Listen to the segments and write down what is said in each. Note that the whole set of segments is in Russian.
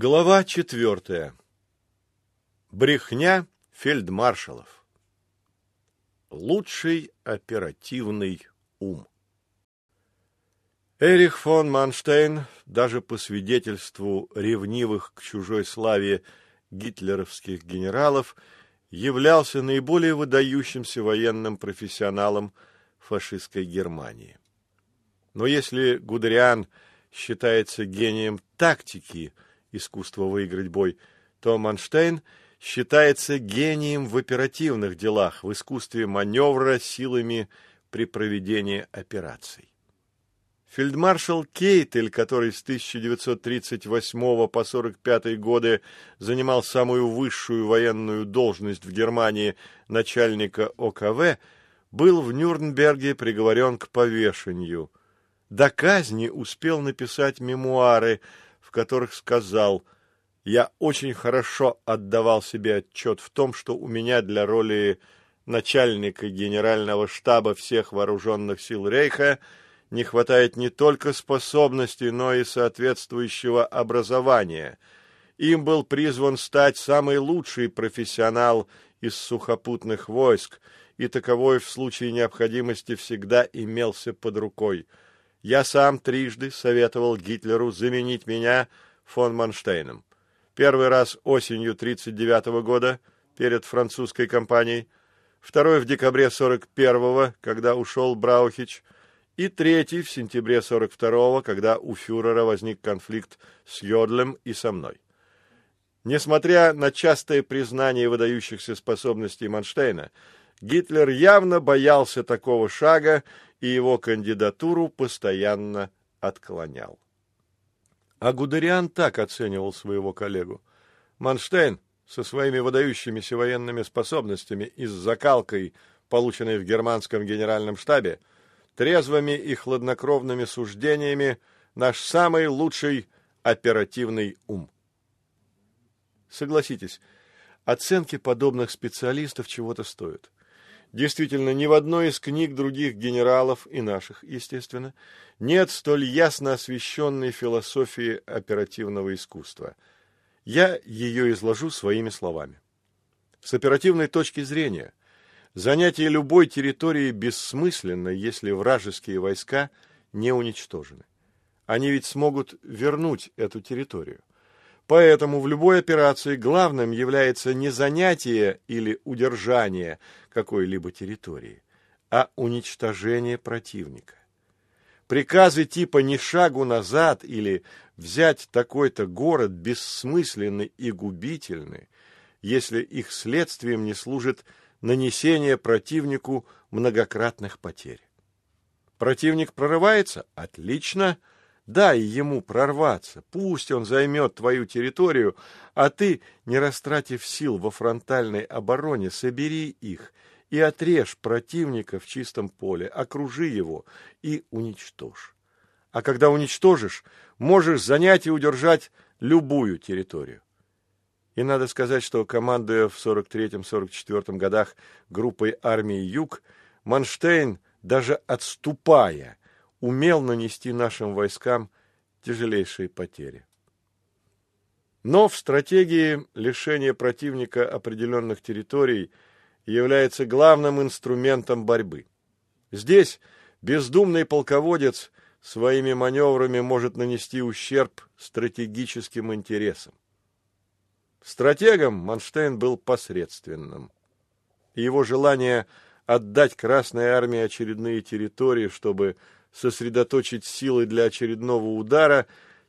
Глава четвертая. Брехня фельдмаршалов. Лучший оперативный ум. Эрих фон Манштейн, даже по свидетельству ревнивых к чужой славе гитлеровских генералов, являлся наиболее выдающимся военным профессионалом фашистской Германии. Но если Гудериан считается гением тактики – искусство выиграть бой, то Манштейн считается гением в оперативных делах, в искусстве маневра силами при проведении операций. Фельдмаршал Кейтель, который с 1938 по 1945 годы занимал самую высшую военную должность в Германии начальника ОКВ, был в Нюрнберге приговорен к повешению. До казни успел написать мемуары – в которых сказал «Я очень хорошо отдавал себе отчет в том, что у меня для роли начальника генерального штаба всех вооруженных сил Рейха не хватает не только способностей, но и соответствующего образования. Им был призван стать самый лучший профессионал из сухопутных войск, и таковой в случае необходимости всегда имелся под рукой – я сам трижды советовал Гитлеру заменить меня фон Манштейном. Первый раз осенью 1939 года перед французской кампанией, второй в декабре 41-го, когда ушел Браухич, и третий в сентябре 42-го, когда у фюрера возник конфликт с Йодлем и со мной. Несмотря на частое признание выдающихся способностей Манштейна, Гитлер явно боялся такого шага и его кандидатуру постоянно отклонял. А Гудериан так оценивал своего коллегу. Манштейн со своими выдающимися военными способностями и с закалкой, полученной в германском генеральном штабе, трезвыми и хладнокровными суждениями наш самый лучший оперативный ум. Согласитесь, оценки подобных специалистов чего-то стоят. Действительно, ни в одной из книг других генералов, и наших, естественно, нет столь ясно освещенной философии оперативного искусства. Я ее изложу своими словами. С оперативной точки зрения, занятие любой территории бессмысленно, если вражеские войска не уничтожены. Они ведь смогут вернуть эту территорию. Поэтому в любой операции главным является не занятие или удержание какой-либо территории, а уничтожение противника. Приказы типа «ни шагу назад» или «взять такой-то город» бессмысленны и губительны, если их следствием не служит нанесение противнику многократных потерь. Противник прорывается? Отлично! Дай ему прорваться, пусть он займет твою территорию, а ты, не растратив сил во фронтальной обороне, собери их и отрежь противника в чистом поле, окружи его и уничтожь. А когда уничтожишь, можешь занять и удержать любую территорию. И надо сказать, что, командуя в 43-44 годах группой армии «Юг», Манштейн, даже отступая, умел нанести нашим войскам тяжелейшие потери. Но в стратегии лишения противника определенных территорий является главным инструментом борьбы. Здесь бездумный полководец своими маневрами может нанести ущерб стратегическим интересам. Стратегом Манштейн был посредственным. Его желание отдать Красной Армии очередные территории, чтобы сосредоточить силы для очередного удара,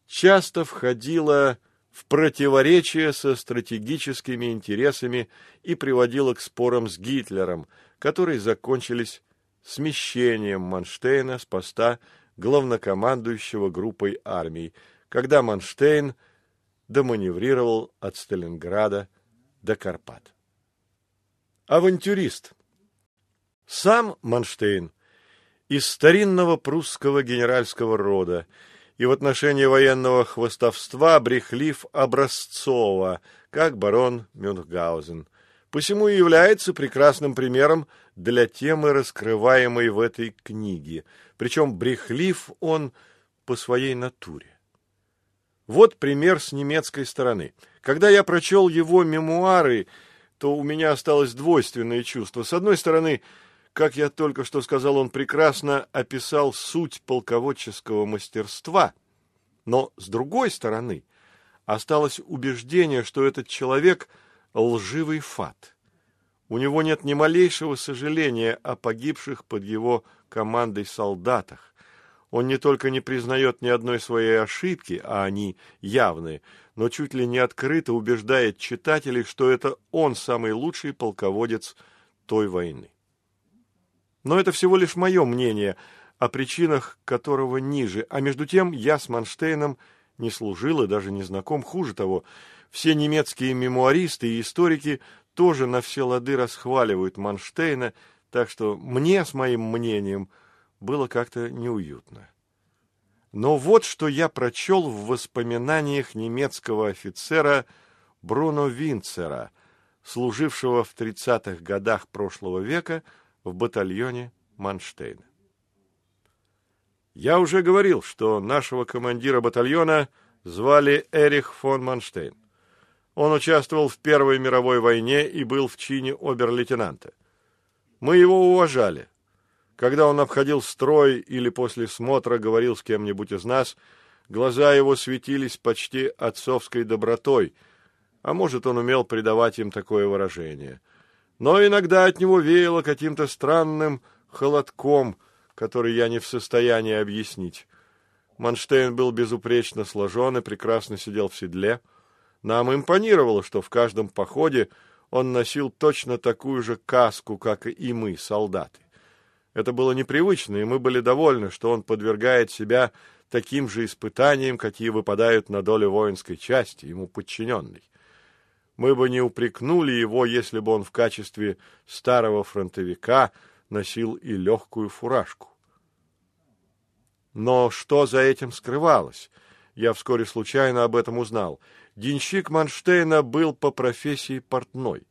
часто входила в противоречие со стратегическими интересами и приводила к спорам с Гитлером, которые закончились смещением Манштейна с поста главнокомандующего группой армий, когда Манштейн доманеврировал от Сталинграда до Карпат. Авантюрист. Сам Манштейн из старинного прусского генеральского рода, и в отношении военного хвостовства брехлив образцово, как барон Мюнхгаузен. Посему и является прекрасным примером для темы, раскрываемой в этой книге, причем брехлив он по своей натуре. Вот пример с немецкой стороны. Когда я прочел его мемуары, то у меня осталось двойственное чувство. С одной стороны, как я только что сказал, он прекрасно описал суть полководческого мастерства, но с другой стороны, осталось убеждение, что этот человек – лживый фат. У него нет ни малейшего сожаления о погибших под его командой солдатах. Он не только не признает ни одной своей ошибки, а они явные, но чуть ли не открыто убеждает читателей, что это он самый лучший полководец той войны. Но это всего лишь мое мнение, о причинах которого ниже, а между тем я с Манштейном не служил и даже не знаком. Хуже того, все немецкие мемуаристы и историки тоже на все лады расхваливают Манштейна, так что мне с моим мнением было как-то неуютно. Но вот что я прочел в воспоминаниях немецкого офицера Бруно Винцера, служившего в 30-х годах прошлого века в батальоне Манштейна. Я уже говорил, что нашего командира батальона звали Эрих фон Манштейн. Он участвовал в Первой мировой войне и был в чине обер-лейтенанта. Мы его уважали. Когда он обходил строй или после смотра говорил с кем-нибудь из нас, глаза его светились почти отцовской добротой, а может, он умел придавать им такое выражение. Но иногда от него веяло каким-то странным холодком – который я не в состоянии объяснить. Манштейн был безупречно сложен и прекрасно сидел в седле. Нам импонировало, что в каждом походе он носил точно такую же каску, как и мы, солдаты. Это было непривычно, и мы были довольны, что он подвергает себя таким же испытаниям, какие выпадают на долю воинской части, ему подчиненной. Мы бы не упрекнули его, если бы он в качестве старого фронтовика носил и легкую фуражку. Но что за этим скрывалось? Я вскоре случайно об этом узнал. Денщик Манштейна был по профессии портной.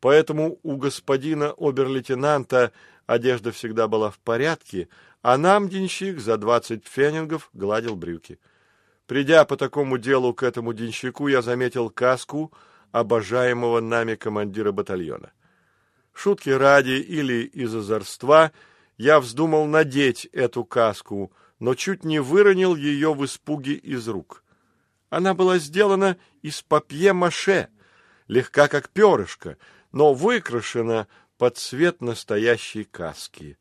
Поэтому у господина обер-лейтенанта одежда всегда была в порядке, а нам денщик за двадцать фенингов гладил брюки. Придя по такому делу к этому денщику, я заметил каску обожаемого нами командира батальона. Шутки ради или из озорства я вздумал надеть эту каску — но чуть не выронил ее в испуге из рук. Она была сделана из папье-маше, легка как перышко, но выкрашена под цвет настоящей каски.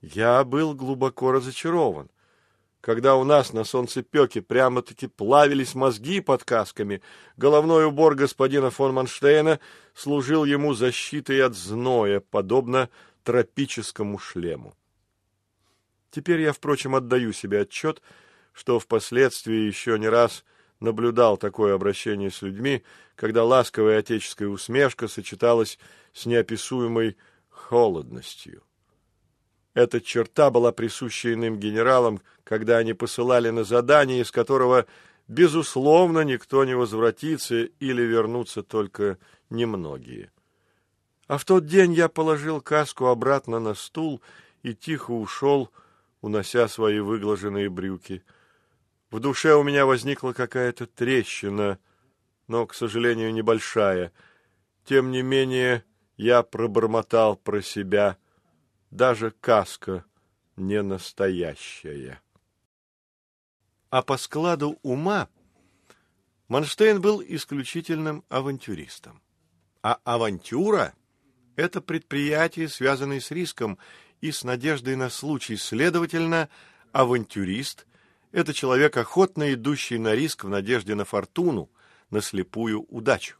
Я был глубоко разочарован. Когда у нас на солнцепеке прямо-таки плавились мозги под касками, головной убор господина фон Манштейна служил ему защитой от зноя, подобно тропическому шлему. Теперь я, впрочем, отдаю себе отчет, что впоследствии еще не раз наблюдал такое обращение с людьми, когда ласковая отеческая усмешка сочеталась с неописуемой холодностью. Эта черта была присуща иным генералам, когда они посылали на задание, из которого, безусловно, никто не возвратится или вернутся только немногие. А в тот день я положил каску обратно на стул и тихо ушел, унося свои выглаженные брюки. В душе у меня возникла какая-то трещина, но, к сожалению, небольшая. Тем не менее, я пробормотал про себя. Даже каска не настоящая. А по складу ума Манштейн был исключительным авантюристом. А авантюра — это предприятие, связанное с риском, и с надеждой на случай. Следовательно, авантюрист – это человек, охотно идущий на риск в надежде на фортуну, на слепую удачу.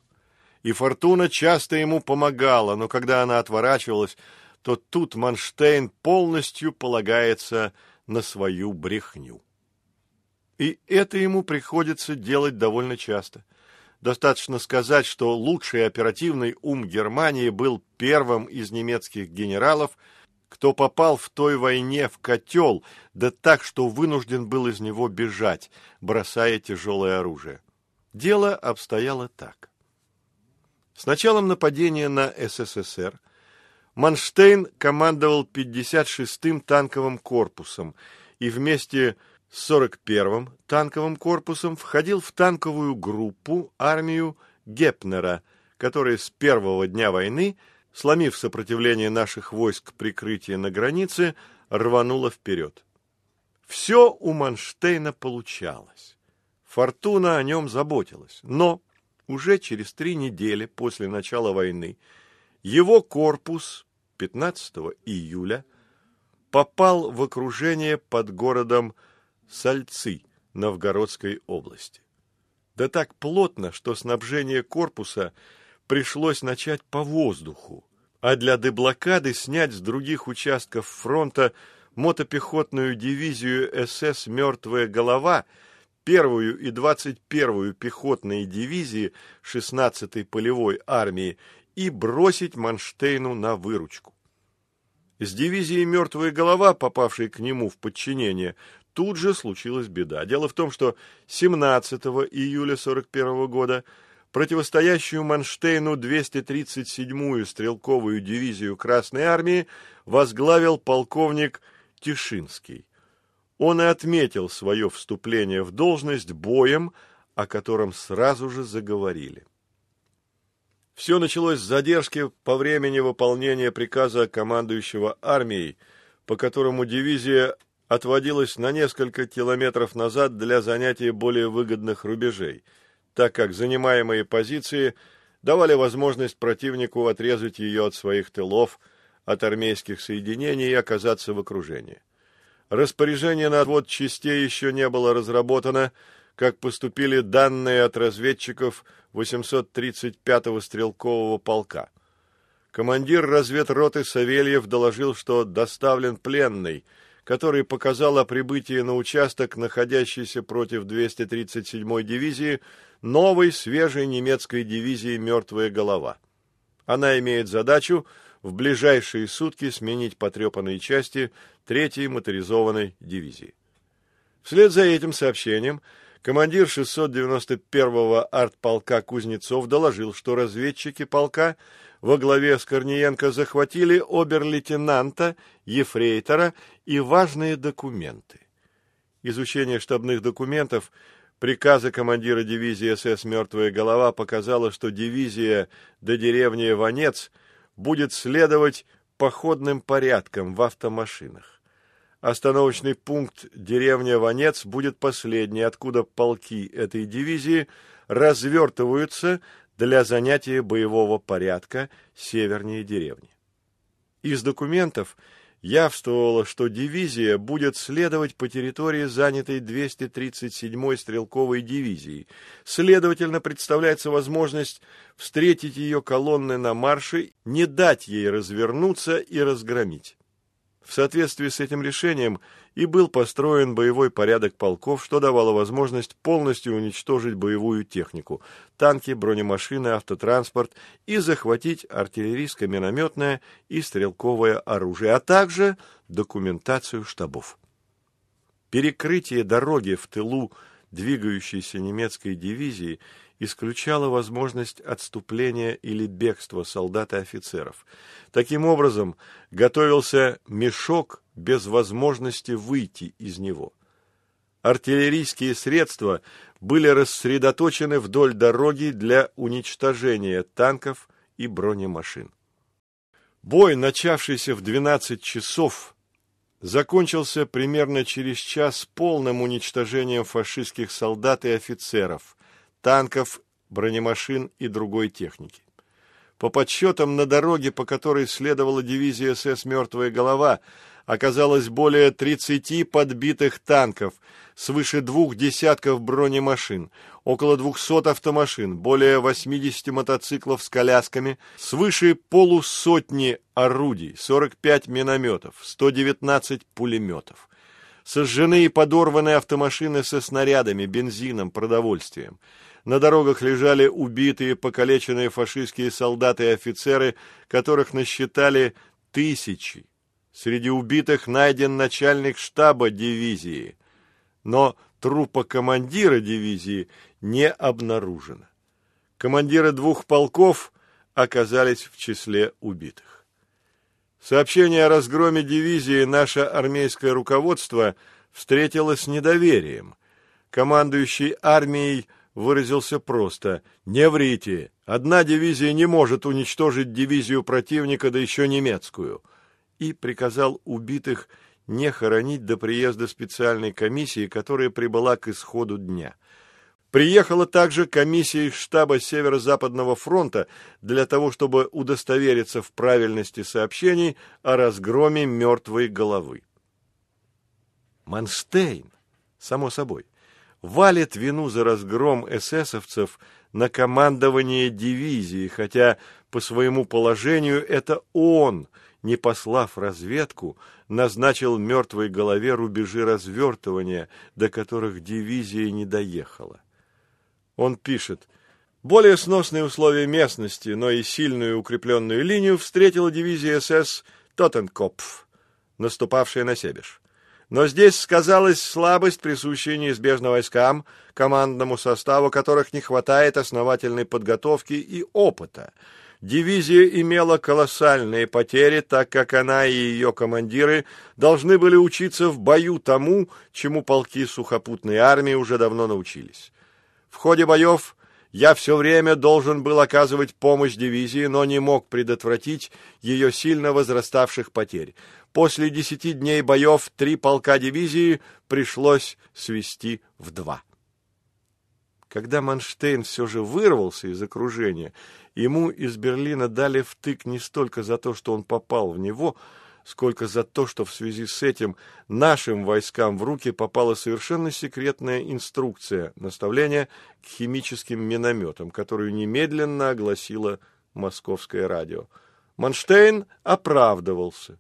И фортуна часто ему помогала, но когда она отворачивалась, то тут Манштейн полностью полагается на свою брехню. И это ему приходится делать довольно часто. Достаточно сказать, что лучший оперативный ум Германии был первым из немецких генералов – кто попал в той войне в котел, да так, что вынужден был из него бежать, бросая тяжелое оружие. Дело обстояло так. С началом нападения на СССР Манштейн командовал 56-м танковым корпусом и вместе с 41-м танковым корпусом входил в танковую группу армию Гепнера, которая с первого дня войны, сломив сопротивление наших войск прикрытия на границе, рванула вперед. Все у Манштейна получалось. Фортуна о нем заботилась, но уже через три недели после начала войны его корпус 15 июля попал в окружение под городом Сальцы Новгородской области. Да так плотно, что снабжение корпуса пришлось начать по воздуху, а для деблокады снять с других участков фронта мотопехотную дивизию СС «Мертвая голова», первую и двадцать первую пехотные дивизии 16-й полевой армии и бросить Манштейну на выручку. С дивизией «Мертвая голова», попавшей к нему в подчинение, тут же случилась беда. Дело в том, что 17 июля 41 года противостоящую Манштейну 237-ю стрелковую дивизию Красной армии возглавил полковник Тишинский. Он и отметил свое вступление в должность боем, о котором сразу же заговорили. Все началось с задержки по времени выполнения приказа командующего армией, по которому дивизия отводилась на несколько километров назад для занятия более выгодных рубежей, так как занимаемые позиции давали возможность противнику отрезать ее от своих тылов, от армейских соединений и оказаться в окружении. Распоряжение на отвод частей еще не было разработано, как поступили данные от разведчиков 835-го стрелкового полка. Командир разведроты Савельев доложил, что доставлен пленный, который показал о прибытии на участок, находящийся против 237-й дивизии, новой свежей немецкой дивизии «Мертвая голова». Она имеет задачу в ближайшие сутки сменить потрепанные части 3-й моторизованной дивизии. Вслед за этим сообщением командир 691-го артполка Кузнецов доложил, что разведчики полка во главе с Корниенко захватили обер-лейтенанта, ефрейтора и важные документы. Изучение штабных документов приказа командира дивизии СС «Мертвая голова» показало, что дивизия до деревни Ванец – будет следовать походным порядком в автомашинах. Остановочный пункт деревня Ванец будет последний, откуда полки этой дивизии развертываются для занятия боевого порядка севернее деревни. Из документов явствовало, что дивизия будет следовать по территории, занятой 237-й стрелковой дивизией. Следовательно, представляется возможность встретить ее колонны на марше, не дать ей развернуться и разгромить. В соответствии с этим решением и был построен боевой порядок полков, что давало возможность полностью уничтожить боевую технику – танки, бронемашины, автотранспорт и захватить артиллерийско-минометное и стрелковое оружие, а также документацию штабов. Перекрытие дороги в тылу двигающейся немецкой дивизии исключало возможность отступления или бегства солдат и офицеров. Таким образом, готовился мешок без возможности выйти из него. Артиллерийские средства были рассредоточены вдоль дороги для уничтожения танков и бронемашин. Бой, начавшийся в 12 часов, закончился примерно через час полным уничтожением фашистских солдат и офицеров, танков, бронемашин и другой техники. По подсчетам, на дороге, по которой следовала дивизия СС «Мертвая голова», оказалось более 30 подбитых танков, свыше двух десятков бронемашин, около 200 автомашин, более 80 мотоциклов с колясками, свыше полусотни орудий, 45 минометов, 119 пулеметов. Сожжены и подорваны автомашины со снарядами, бензином, продовольствием. На дорогах лежали убитые, покалеченные фашистские солдаты и офицеры, которых насчитали тысячи. Среди убитых найден начальник штаба дивизии, но трупа командира дивизии не обнаружено. Командиры двух полков оказались в числе убитых. Сообщение о разгроме дивизии наше армейское руководство встретила с недоверием. Командующий армией выразился просто «Не врите! Одна дивизия не может уничтожить дивизию противника, да еще немецкую!» и приказал убитых не хоронить до приезда специальной комиссии, которая прибыла к исходу дня. Приехала также комиссия из штаба Северо-Западного фронта для того, чтобы удостовериться в правильности сообщений о разгроме мертвой головы. Манштейн, само собой, валит вину за разгром эсэсовцев на командование дивизии, хотя по своему положению это он, не послав разведку, назначил мертвой голове рубежи развертывания, до которых дивизия не доехала. Он пишет, более сносные условия местности, но и сильную укрепленную линию встретила дивизия СС Тоттенкопф, наступавшая на Себеж. Но здесь сказалась слабость, присущая неизбежно войскам, командному составу которых не хватает основательной подготовки и опыта. Дивизия имела колоссальные потери, так как она и ее командиры должны были учиться в бою тому, чему полки сухопутной армии уже давно научились. В ходе боев я все время должен был оказывать помощь дивизии, но не мог предотвратить ее сильно возраставших потерь. После десяти дней боев три полка дивизии пришлось свести в два. Когда Манштейн все же вырвался из окружения, ему из Берлина дали втык не столько за то, что он попал в него, сколько за то, что в связи с этим нашим войскам в руки попала совершенно секретная инструкция наставления к химическим минометам, которую немедленно огласило московское радио. Манштейн оправдывался.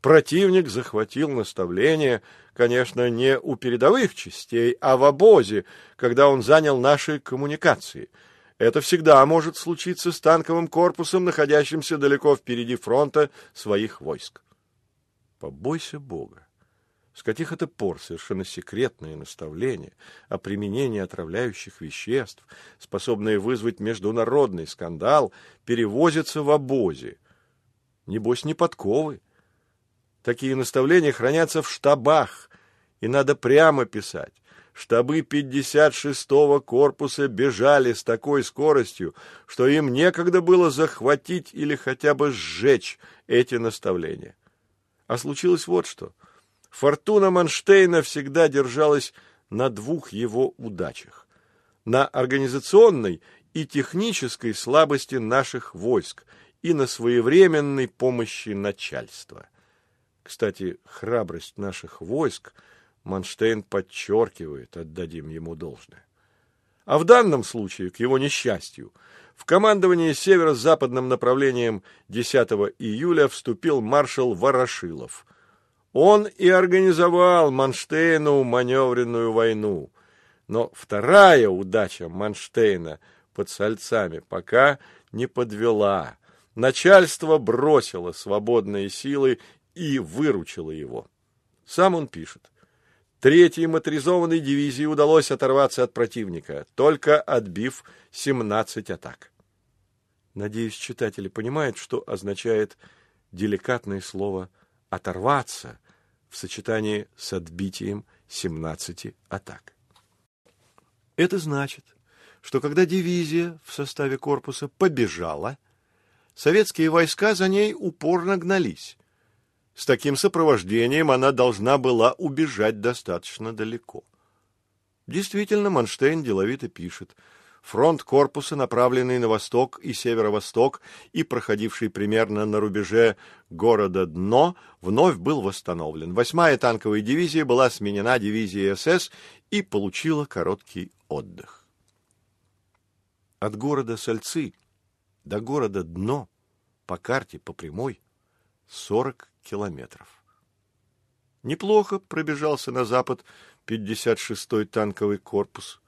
Противник захватил наставление, конечно, не у передовых частей, а в обозе, когда он занял наши коммуникации – это всегда может случиться с танковым корпусом, находящимся далеко впереди фронта своих войск. Побойся Бога. С каких это пор совершенно секретные наставления о применении отравляющих веществ, способные вызвать международный скандал, перевозятся в обозе? Небось, не подковы. Такие наставления хранятся в штабах, и надо прямо писать. Штабы 56-го корпуса бежали с такой скоростью, что им некогда было захватить или хотя бы сжечь эти наставления. А случилось вот что. Фортуна Манштейна всегда держалась на двух его удачах. На организационной и технической слабости наших войск и на своевременной помощи начальства. Кстати, храбрость наших войск Манштейн подчеркивает, отдадим ему должное. А в данном случае, к его несчастью, в командование северо-западным направлением 10 июля вступил маршал Ворошилов. Он и организовал Манштейну маневренную войну. Но вторая удача Манштейна под Сальцами пока не подвела. Начальство бросило свободные силы и выручило его. Сам он пишет. Третьей моторизованной дивизии удалось оторваться от противника, только отбив 17 атак. Надеюсь, читатели понимают, что означает деликатное слово «оторваться» в сочетании с отбитием 17 атак. Это значит, что когда дивизия в составе корпуса побежала, советские войска за ней упорно гнались, с таким сопровождением она должна была убежать достаточно далеко. Действительно, Манштейн деловито пишет. Фронт корпуса, направленный на восток и северо-восток и проходивший примерно на рубеже города Дно, вновь был восстановлен. Восьмая танковая дивизия была сменена дивизией СС и получила короткий отдых. От города Сальцы до города Дно по карте по прямой 40 километров. Неплохо пробежался на запад 56-й танковый корпус.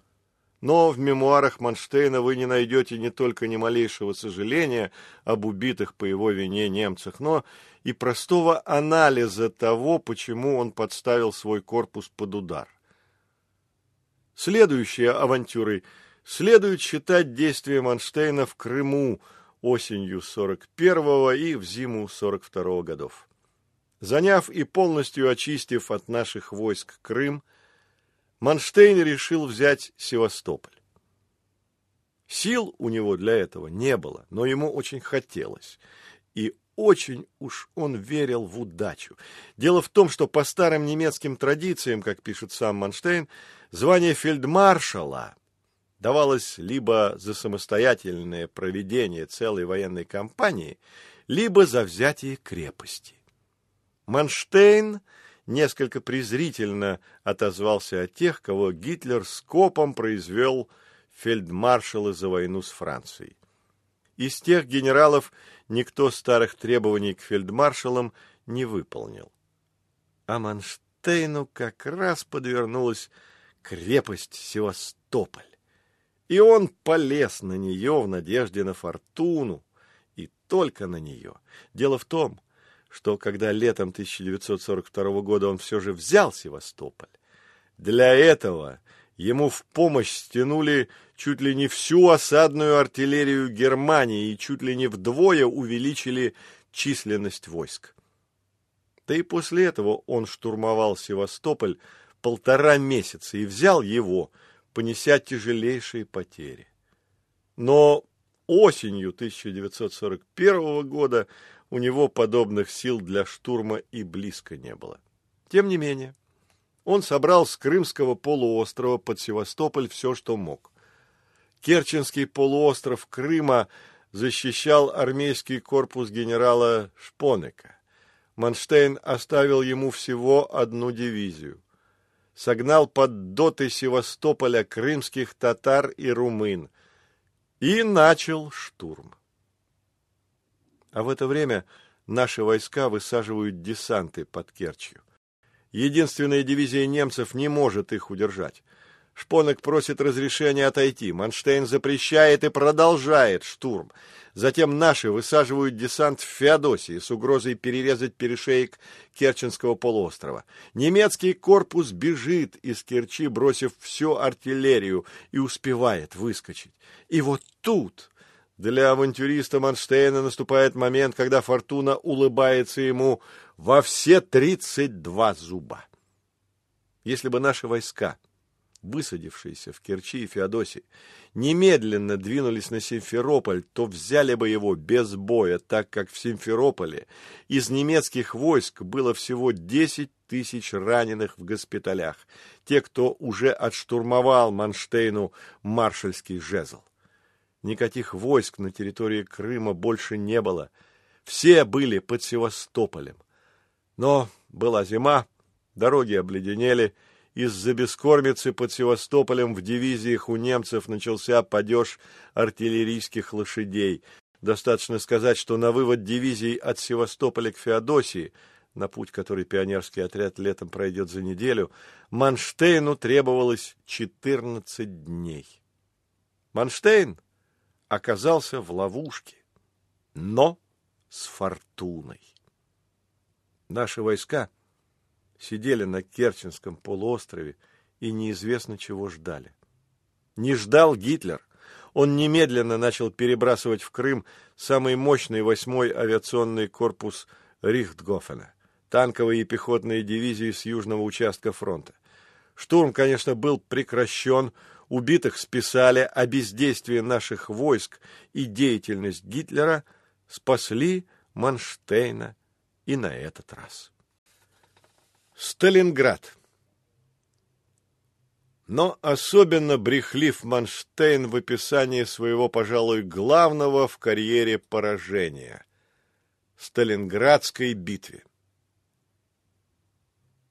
Но в мемуарах Манштейна вы не найдете не только ни малейшего сожаления об убитых по его вине немцах, но и простого анализа того, почему он подставил свой корпус под удар. Следующие авантюры следует считать действия Манштейна в Крыму осенью 41-го и в зиму 42-го годов. Заняв и полностью очистив от наших войск Крым, Манштейн решил взять Севастополь. Сил у него для этого не было, но ему очень хотелось. И очень уж он верил в удачу. Дело в том, что по старым немецким традициям, как пишет сам Манштейн, звание фельдмаршала давалось либо за самостоятельное проведение целой военной кампании, либо за взятие крепости. Манштейн несколько презрительно отозвался о тех, кого Гитлер скопом произвел фельдмаршалы за войну с Францией. Из тех генералов никто старых требований к фельдмаршалам не выполнил. А Манштейну как раз подвернулась крепость Севастополь. И он полез на нее в надежде на фортуну, и только на нее. Дело в том, что когда летом 1942 года он все же взял Севастополь, для этого ему в помощь стянули чуть ли не всю осадную артиллерию Германии и чуть ли не вдвое увеличили численность войск. Да и после этого он штурмовал Севастополь полтора месяца и взял его, понеся тяжелейшие потери. Но осенью 1941 года у него подобных сил для штурма и близко не было. Тем не менее, он собрал с Крымского полуострова под Севастополь все, что мог. Керченский полуостров Крыма защищал армейский корпус генерала Шпонека. Манштейн оставил ему всего одну дивизию. Согнал под доты Севастополя крымских татар и румын и начал штурм. А в это время наши войска высаживают десанты под Керчью. Единственная дивизия немцев не может их удержать. Шпонок просит разрешения отойти. Манштейн запрещает и продолжает штурм. Затем наши высаживают десант в Феодосии с угрозой перерезать перешеек Керченского полуострова. Немецкий корпус бежит из Керчи, бросив всю артиллерию, и успевает выскочить. И вот тут для авантюриста Манштейна наступает момент, когда фортуна улыбается ему во все тридцать два зуба. Если бы наши войска, высадившиеся в Керчи и Феодосии, немедленно двинулись на Симферополь, то взяли бы его без боя, так как в Симферополе из немецких войск было всего десять тысяч раненых в госпиталях, те, кто уже отштурмовал Манштейну маршальский жезл. Никаких войск на территории Крыма больше не было. Все были под Севастополем. Но была зима, дороги обледенели, из-за бескормицы под Севастополем в дивизиях у немцев начался падеж артиллерийских лошадей. Достаточно сказать, что на вывод дивизий от Севастополя к Феодосии, на путь, который пионерский отряд летом пройдет за неделю, Манштейну требовалось 14 дней. Манштейн оказался в ловушке, но с фортуной. Наши войска сидели на Керченском полуострове и неизвестно чего ждали. Не ждал Гитлер. Он немедленно начал перебрасывать в Крым самый мощный восьмой авиационный корпус Рихтгофена, танковые и пехотные дивизии с южного участка фронта. Штурм, конечно, был прекращен, убитых списали, а бездействие наших войск и деятельность Гитлера спасли Манштейна и на этот раз. Сталинград но особенно брехлив Манштейн в описании своего, пожалуй, главного в карьере поражения – Сталинградской битве.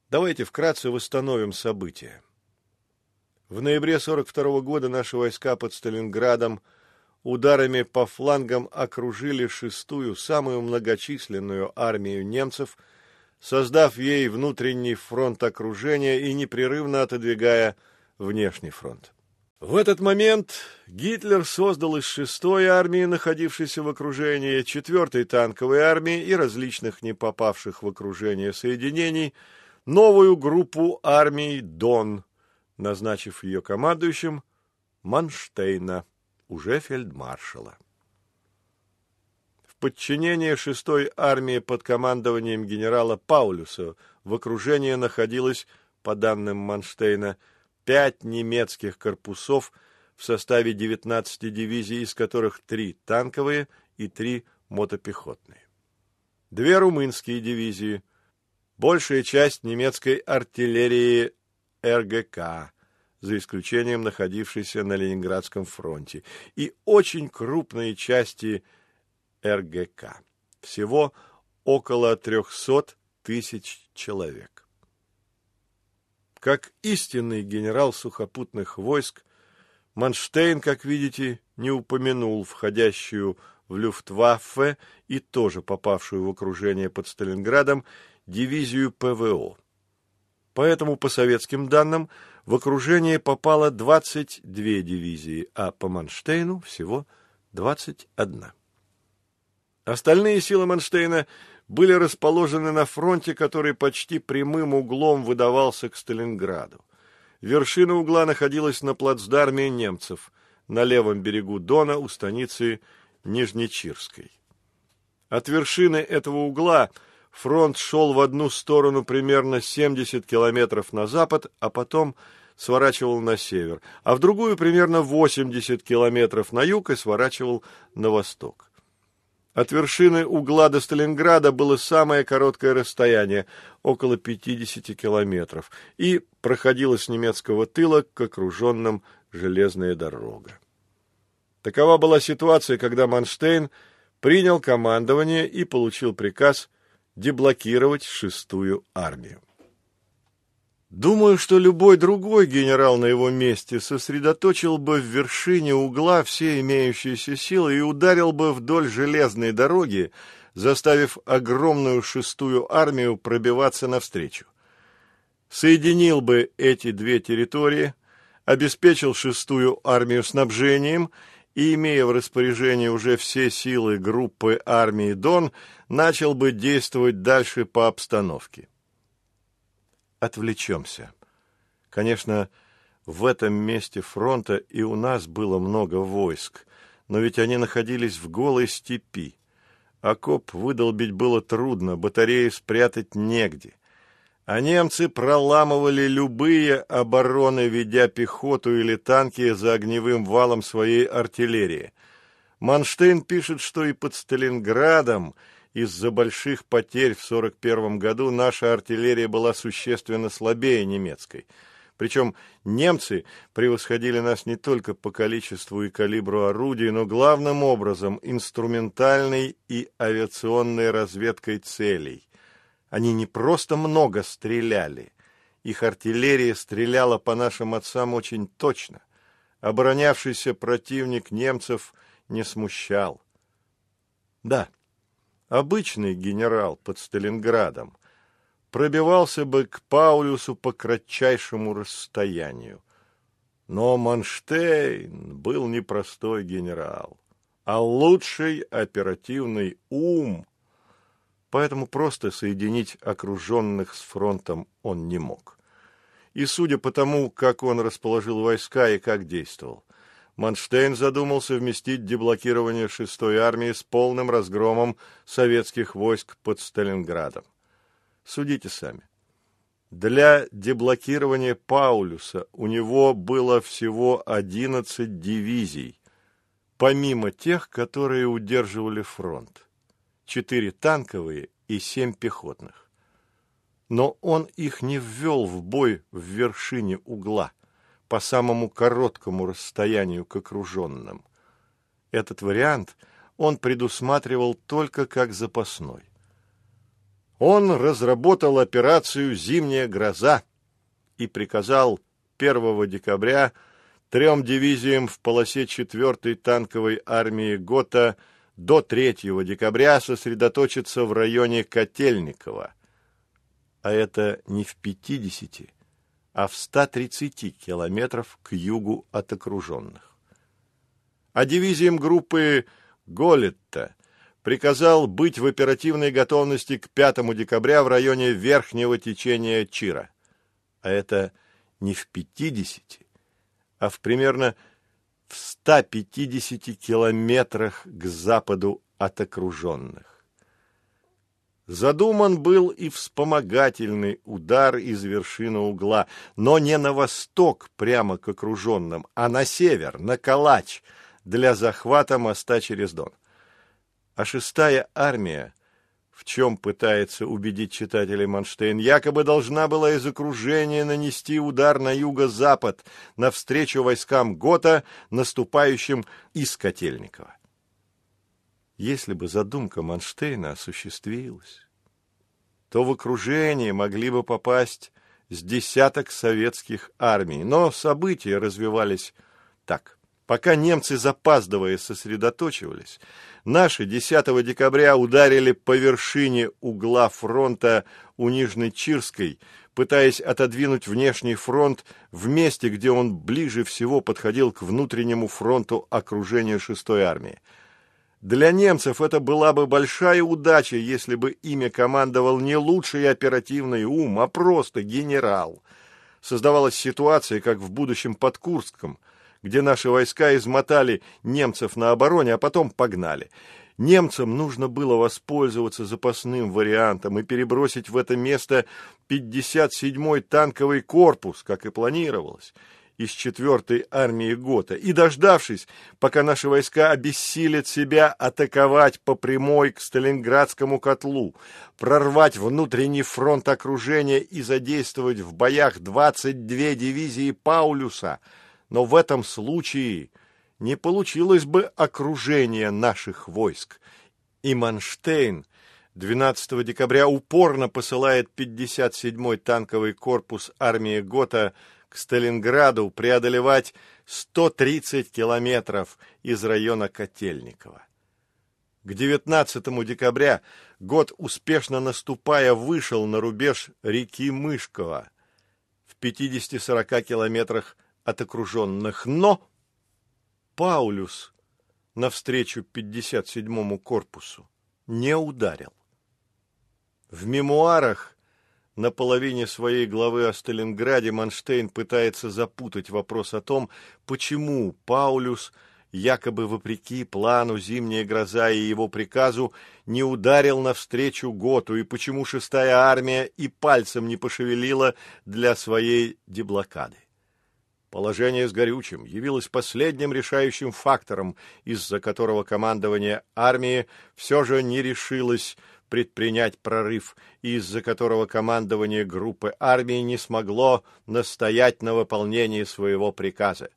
Давайте вкратце восстановим события. В ноябре 42 года наши войска под Сталинградом ударами по флангам окружили шестую, самую многочисленную армию немцев, создав ей внутренний фронт окружения и непрерывно отодвигая внешний фронт. В этот момент Гитлер создал из шестой армии, находившейся в окружении, четвертой танковой армии и различных не попавших в окружение соединений, новую группу армий «Дон», назначив ее командующим Манштейна, уже фельдмаршала. В подчинение 6-й армии под командованием генерала Паулюса в окружении находилось, по данным Манштейна, пять немецких корпусов в составе 19 дивизий, из которых три танковые и три мотопехотные. Две румынские дивизии, большая часть немецкой артиллерии РГК, за исключением находившейся на Ленинградском фронте, и очень крупные части РГК. Всего около 300 тысяч человек. Как истинный генерал сухопутных войск, Манштейн, как видите, не упомянул входящую в Люфтваффе и тоже попавшую в окружение под Сталинградом дивизию ПВО. Поэтому, по советским данным, в окружение попало 22 дивизии, а по Манштейну всего 21. Остальные силы Манштейна были расположены на фронте, который почти прямым углом выдавался к Сталинграду. Вершина угла находилась на плацдарме немцев, на левом берегу Дона у станицы Нижнечирской. От вершины этого угла фронт шел в одну сторону примерно 70 километров на запад, а потом сворачивал на север, а в другую примерно 80 километров на юг и сворачивал на восток. От вершины угла до Сталинграда было самое короткое расстояние, около 50 километров, и проходила с немецкого тыла к окруженным железная дорога. Такова была ситуация, когда Манштейн принял командование и получил приказ деблокировать шестую армию. Думаю, что любой другой генерал на его месте сосредоточил бы в вершине угла все имеющиеся силы и ударил бы вдоль железной дороги, заставив огромную шестую армию пробиваться навстречу. Соединил бы эти две территории, обеспечил шестую армию снабжением и, имея в распоряжении уже все силы группы армии Дон, начал бы действовать дальше по обстановке отвлечемся. Конечно, в этом месте фронта и у нас было много войск, но ведь они находились в голой степи. Окоп выдолбить было трудно, батареи спрятать негде. А немцы проламывали любые обороны, ведя пехоту или танки за огневым валом своей артиллерии. Манштейн пишет, что и под Сталинградом – из-за больших потерь в 1941 году наша артиллерия была существенно слабее немецкой. Причем немцы превосходили нас не только по количеству и калибру орудий, но главным образом инструментальной и авиационной разведкой целей. Они не просто много стреляли, их артиллерия стреляла по нашим отцам очень точно. Оборонявшийся противник немцев не смущал. Да, обычный генерал под Сталинградом, пробивался бы к Паулюсу по кратчайшему расстоянию. Но Манштейн был не простой генерал, а лучший оперативный ум, поэтому просто соединить окруженных с фронтом он не мог. И судя по тому, как он расположил войска и как действовал, Манштейн задумал совместить деблокирование шестой армии с полным разгромом советских войск под Сталинградом. Судите сами. Для деблокирования Паулюса у него было всего 11 дивизий, помимо тех, которые удерживали фронт. Четыре танковые и семь пехотных. Но он их не ввел в бой в вершине угла по самому короткому расстоянию к окруженным. Этот вариант он предусматривал только как запасной. Он разработал операцию «Зимняя гроза» и приказал 1 декабря трем дивизиям в полосе 4-й танковой армии ГОТА до 3 декабря сосредоточиться в районе Котельникова, а это не в 50, а в 130 километров к югу от окруженных. А дивизиям группы Голетта приказал быть в оперативной готовности к 5 декабря в районе верхнего течения Чира. А это не в 50, а в примерно в 150 километрах к западу от окруженных. Задуман был и вспомогательный удар из вершины угла, но не на восток, прямо к окруженным, а на север, на Калач, для захвата моста через Дон. А шестая армия, в чем пытается убедить читателей Манштейн, якобы должна была из окружения нанести удар на юго-запад, навстречу войскам Гота, наступающим из Котельникова. Если бы задумка Манштейна осуществилась, то в окружение могли бы попасть с десяток советских армий. Но события развивались так. Пока немцы, запаздывая, сосредоточивались, наши 10 декабря ударили по вершине угла фронта у Нижней Чирской, пытаясь отодвинуть внешний фронт в месте, где он ближе всего подходил к внутреннему фронту окружения 6-й армии. Для немцев это была бы большая удача, если бы ими командовал не лучший оперативный ум, а просто генерал. Создавалась ситуация, как в будущем под Курском, где наши войска измотали немцев на обороне, а потом погнали. Немцам нужно было воспользоваться запасным вариантом и перебросить в это место 57-й танковый корпус, как и планировалось из 4-й армии Гота и, дождавшись, пока наши войска обессилят себя, атаковать по прямой к Сталинградскому котлу, прорвать внутренний фронт окружения и задействовать в боях 22 дивизии Паулюса. Но в этом случае не получилось бы окружение наших войск. И Манштейн 12 декабря упорно посылает 57-й танковый корпус армии Гота к Сталинграду преодолевать 130 километров из района Котельникова. К 19 декабря год, успешно наступая, вышел на рубеж реки Мышкова в 50-40 километрах от окруженных, но Паулюс навстречу 57-му корпусу не ударил. В мемуарах на половине своей главы о Сталинграде Манштейн пытается запутать вопрос о том, почему Паулюс, якобы вопреки плану «Зимняя гроза» и его приказу, не ударил навстречу Готу, и почему шестая армия и пальцем не пошевелила для своей деблокады. Положение с горючим явилось последним решающим фактором, из-за которого командование армии все же не решилось предпринять прорыв, из-за которого командование группы армии не смогло настоять на выполнении своего приказа.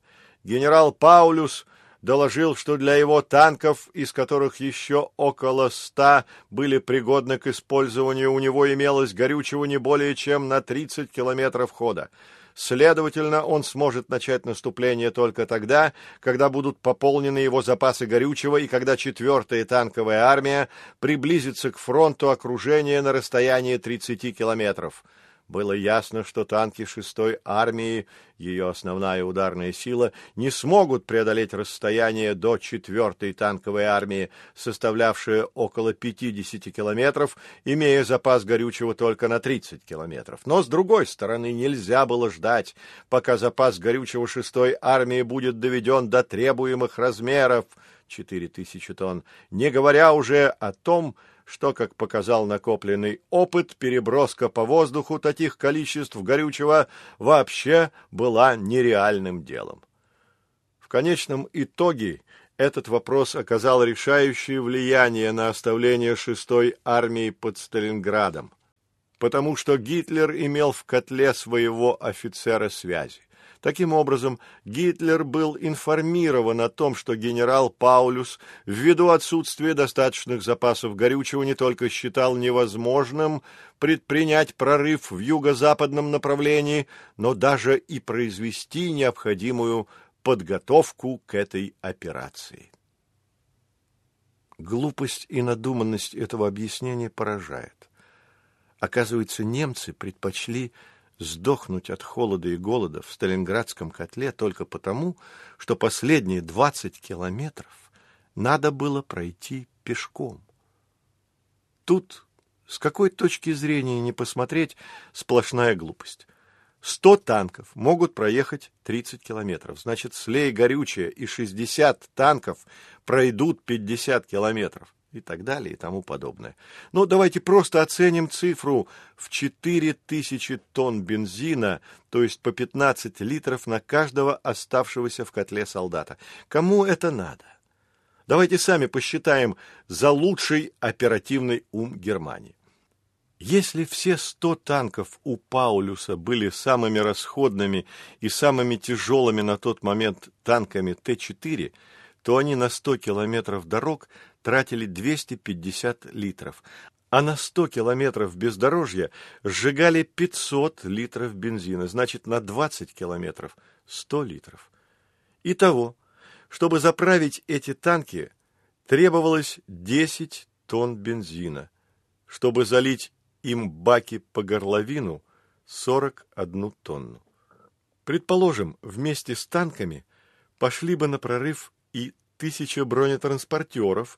Генерал Паулюс доложил, что для его танков, из которых еще около ста были пригодны к использованию, у него имелось горючего не более чем на 30 километров хода. Следовательно, он сможет начать наступление только тогда, когда будут пополнены его запасы горючего и когда четвертая танковая армия приблизится к фронту окружения на расстоянии 30 километров. Было ясно, что танки шестой армии, ее основная ударная сила, не смогут преодолеть расстояние до четвертой танковой армии, составлявшее около 50 километров, имея запас горючего только на 30 километров. Но, с другой стороны, нельзя было ждать, пока запас горючего шестой армии будет доведен до требуемых размеров — 4000 тонн, не говоря уже о том, что, как показал накопленный опыт, переброска по воздуху таких количеств горючего вообще была нереальным делом. В конечном итоге этот вопрос оказал решающее влияние на оставление шестой армии под Сталинградом, потому что Гитлер имел в котле своего офицера связи. Таким образом, Гитлер был информирован о том, что генерал Паулюс, ввиду отсутствия достаточных запасов горючего, не только считал невозможным предпринять прорыв в юго-западном направлении, но даже и произвести необходимую подготовку к этой операции. Глупость и надуманность этого объяснения поражает. Оказывается, немцы предпочли сдохнуть от холода и голода в Сталинградском котле только потому, что последние 20 километров надо было пройти пешком. Тут, с какой точки зрения не посмотреть, сплошная глупость. Сто танков могут проехать 30 километров. Значит, слей горючее и 60 танков пройдут 50 километров. И так далее и тому подобное. Но давайте просто оценим цифру в 4000 тонн бензина, то есть по 15 литров на каждого оставшегося в котле солдата. Кому это надо? Давайте сами посчитаем за лучший оперативный ум Германии. Если все 100 танков у Паулюса были самыми расходными и самыми тяжелыми на тот момент танками Т-4, то они на 100 километров дорог тратили 250 литров, а на 100 километров бездорожья сжигали 500 литров бензина, значит, на 20 километров 100 литров. Итого, чтобы заправить эти танки, требовалось 10 тонн бензина. Чтобы залить им баки по горловину 41 тонну. Предположим, вместе с танками пошли бы на прорыв и тысяча бронетранспортеров,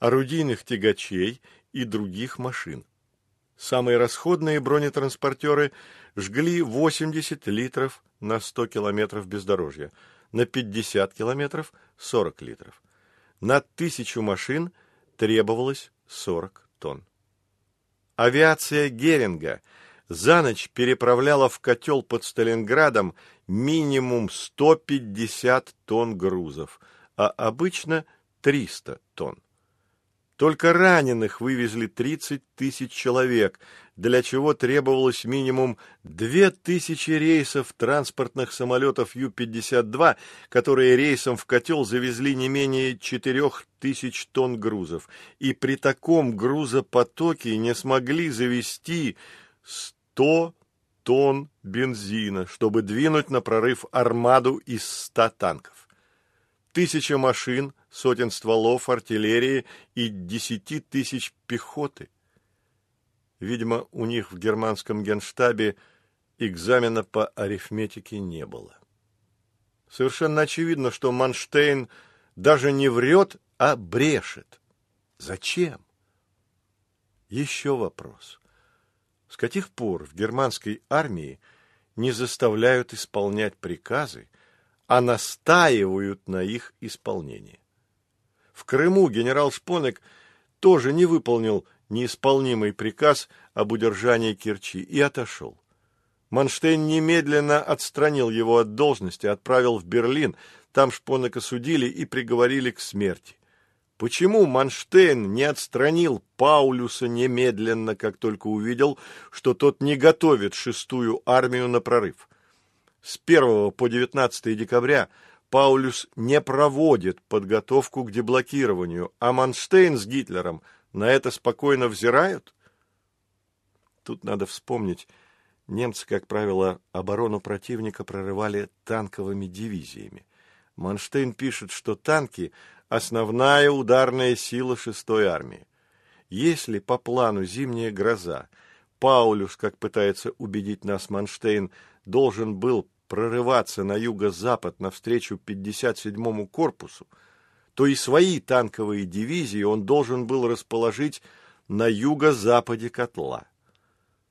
орудийных тягачей и других машин. Самые расходные бронетранспортеры жгли 80 литров на 100 километров бездорожья, на 50 километров – 40 литров. На тысячу машин требовалось 40 тонн. Авиация Геринга за ночь переправляла в котел под Сталинградом минимум 150 тонн грузов, а обычно 300 тонн. Только раненых вывезли 30 тысяч человек, для чего требовалось минимум 2000 рейсов транспортных самолетов Ю-52, которые рейсом в котел завезли не менее 4000 тонн грузов, и при таком грузопотоке не смогли завести 100 тонн бензина, чтобы двинуть на прорыв армаду из 100 танков. Тысяча машин – сотен стволов артиллерии и десяти тысяч пехоты. Видимо, у них в германском генштабе экзамена по арифметике не было. Совершенно очевидно, что Манштейн даже не врет, а брешет. Зачем? Еще вопрос. С каких пор в германской армии не заставляют исполнять приказы, а настаивают на их исполнении? В Крыму генерал Шпонек тоже не выполнил неисполнимый приказ об удержании Керчи и отошел. Манштейн немедленно отстранил его от должности, отправил в Берлин, там Шпонек осудили и приговорили к смерти. Почему Манштейн не отстранил Паулюса немедленно, как только увидел, что тот не готовит шестую армию на прорыв? С 1 по 19 декабря Паулюс не проводит подготовку к деблокированию, а Манштейн с Гитлером на это спокойно взирают? Тут надо вспомнить, немцы, как правило, оборону противника прорывали танковыми дивизиями. Манштейн пишет, что танки – основная ударная сила шестой армии. Если по плану «Зимняя гроза» Паулюс, как пытается убедить нас Манштейн, должен был прорываться на юго-запад навстречу 57-му корпусу, то и свои танковые дивизии он должен был расположить на юго-западе котла.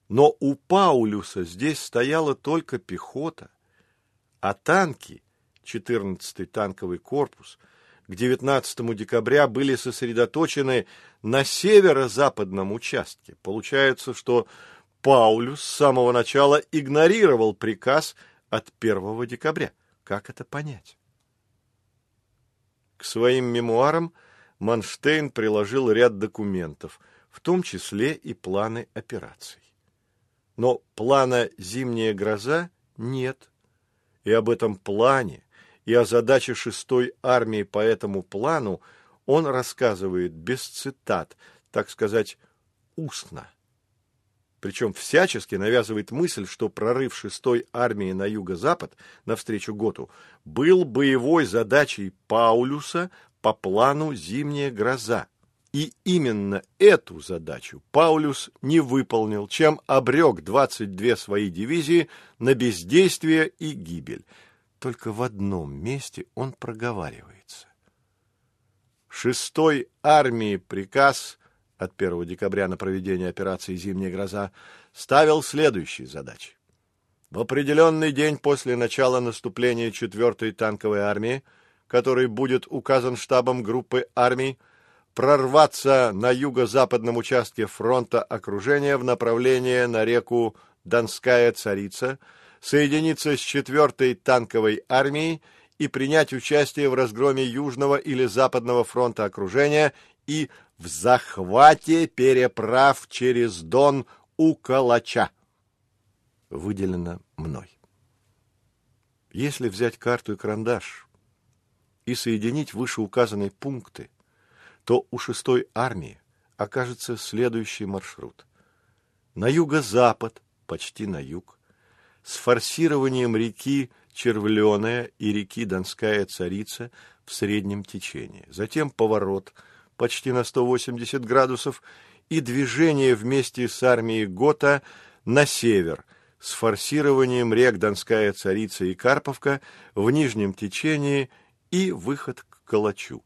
Но у Паулюса здесь стояла только пехота, а танки, 14-й танковый корпус, к 19 декабря были сосредоточены на северо-западном участке. Получается, что Паулюс с самого начала игнорировал приказ от 1 декабря. Как это понять? К своим мемуарам Манштейн приложил ряд документов, в том числе и планы операций. Но плана «Зимняя гроза» нет. И об этом плане, и о задаче шестой армии по этому плану он рассказывает без цитат, так сказать, устно причем всячески навязывает мысль, что прорыв шестой армии на юго-запад навстречу Готу был боевой задачей Паулюса по плану «Зимняя гроза». И именно эту задачу Паулюс не выполнил, чем обрек 22 свои дивизии на бездействие и гибель. Только в одном месте он проговаривается. Шестой армии приказ от 1 декабря на проведение операции «Зимняя гроза» ставил следующие задачи. В определенный день после начала наступления 4-й танковой армии, который будет указан штабом группы армий, прорваться на юго-западном участке фронта окружения в направлении на реку Донская Царица, соединиться с 4-й танковой армией и принять участие в разгроме Южного или Западного фронта окружения и в захвате переправ через Дон у Калача. Выделено мной. Если взять карту и карандаш и соединить вышеуказанные пункты, то у шестой армии окажется следующий маршрут. На юго-запад, почти на юг, с форсированием реки Червленая и реки Донская Царица в среднем течении. Затем поворот почти на 180 градусов и движение вместе с армией Гота на север с форсированием рек Донская Царица и Карповка в нижнем течении и выход к Калачу.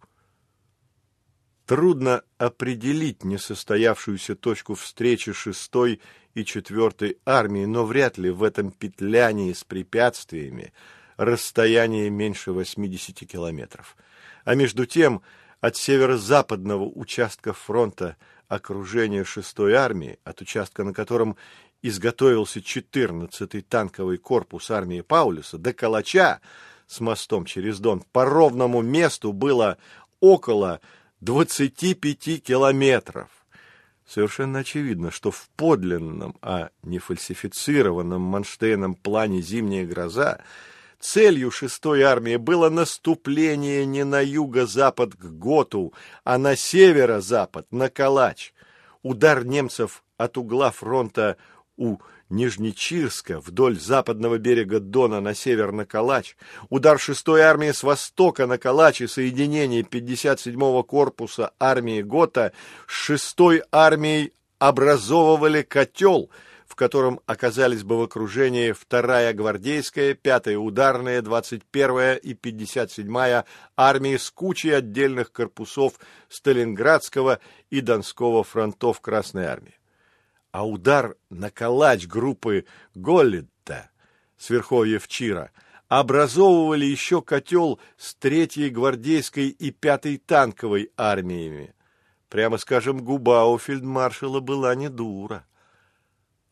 Трудно определить несостоявшуюся точку встречи шестой и четвертой армии, но вряд ли в этом петлянии с препятствиями расстояние меньше 80 километров. А между тем, от северо-западного участка фронта окружения шестой армии, от участка, на котором изготовился 14-й танковый корпус армии Паулюса, до Калача с мостом через Дон по ровному месту было около 25 километров. Совершенно очевидно, что в подлинном, а не фальсифицированном Манштейном плане «Зимняя гроза» целью шестой армии было наступление не на юго-запад к Готу, а на северо-запад, на Калач. Удар немцев от угла фронта у Нижнечирска вдоль западного берега Дона на север на Калач, удар 6-й армии с востока на Калач и соединение 57-го корпуса армии Гота с 6-й армией образовывали котел, в котором оказались бы в окружении 2-я гвардейская, 5-я ударная, 21-я и 57-я армии с кучей отдельных корпусов Сталинградского и Донского фронтов Красной армии а удар на калач группы Голлитта с верховьев Чира образовывали еще котел с третьей гвардейской и пятой танковой армиями. Прямо скажем, губа у фельдмаршала была не дура.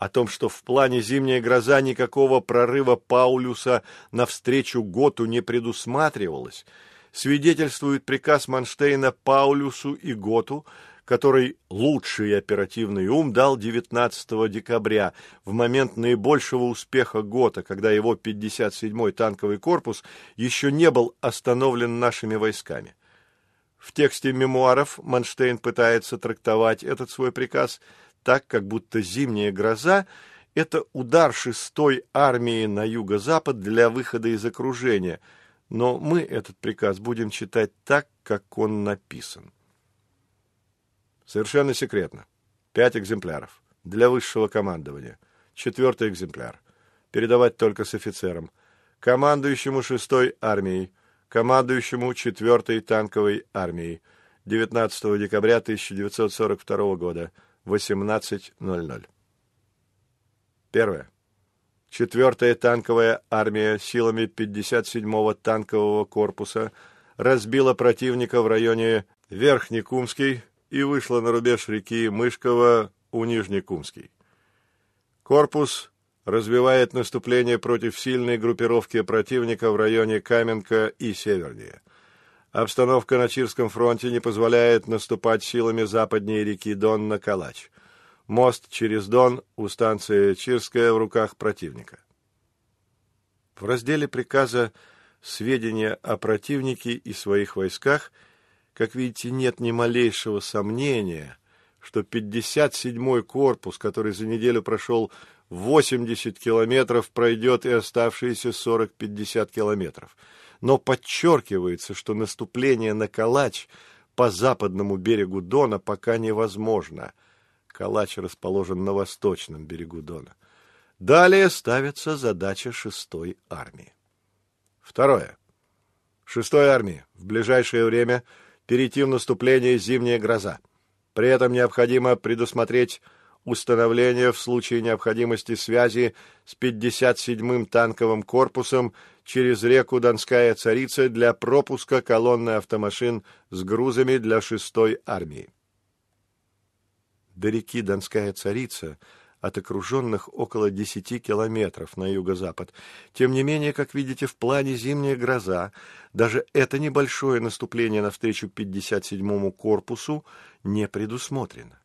О том, что в плане «Зимняя гроза» никакого прорыва Паулюса навстречу Готу не предусматривалось, свидетельствует приказ Манштейна Паулюсу и Готу который лучший оперативный ум дал 19 декабря, в момент наибольшего успеха ГОТА, когда его 57-й танковый корпус еще не был остановлен нашими войсками. В тексте мемуаров Манштейн пытается трактовать этот свой приказ так, как будто «Зимняя гроза» — это удар шестой армии на юго-запад для выхода из окружения, но мы этот приказ будем читать так, как он написан. Совершенно секретно. Пять экземпляров. Для высшего командования. Четвертый экземпляр. Передавать только с офицером. Командующему шестой армией. Командующему четвертой танковой армией. 19 декабря 1942 года. 18.00. Первое. Четвертая танковая армия силами 57-го танкового корпуса разбила противника в районе Верхнекумский, и вышла на рубеж реки Мышкова у Нижнекумский. Корпус развивает наступление против сильной группировки противника в районе Каменка и севернее. Обстановка на Чирском фронте не позволяет наступать силами западнее реки Дон на Калач. Мост через Дон у станции Чирская в руках противника. В разделе приказа «Сведения о противнике и своих войсках» Как видите, нет ни малейшего сомнения, что 57-й корпус, который за неделю прошел 80 километров, пройдет и оставшиеся 40-50 километров. Но подчеркивается, что наступление на Калач по западному берегу Дона пока невозможно. Калач расположен на восточном берегу Дона. Далее ставится задача 6-й армии. Второе. 6-й армии в ближайшее время – перейти в наступление зимняя гроза. При этом необходимо предусмотреть установление в случае необходимости связи с 57-м танковым корпусом через реку Донская Царица для пропуска колонны автомашин с грузами для 6-й армии. До реки Донская Царица от окруженных около 10 километров на юго-запад. Тем не менее, как видите, в плане «Зимняя гроза» даже это небольшое наступление навстречу 57-му корпусу не предусмотрено.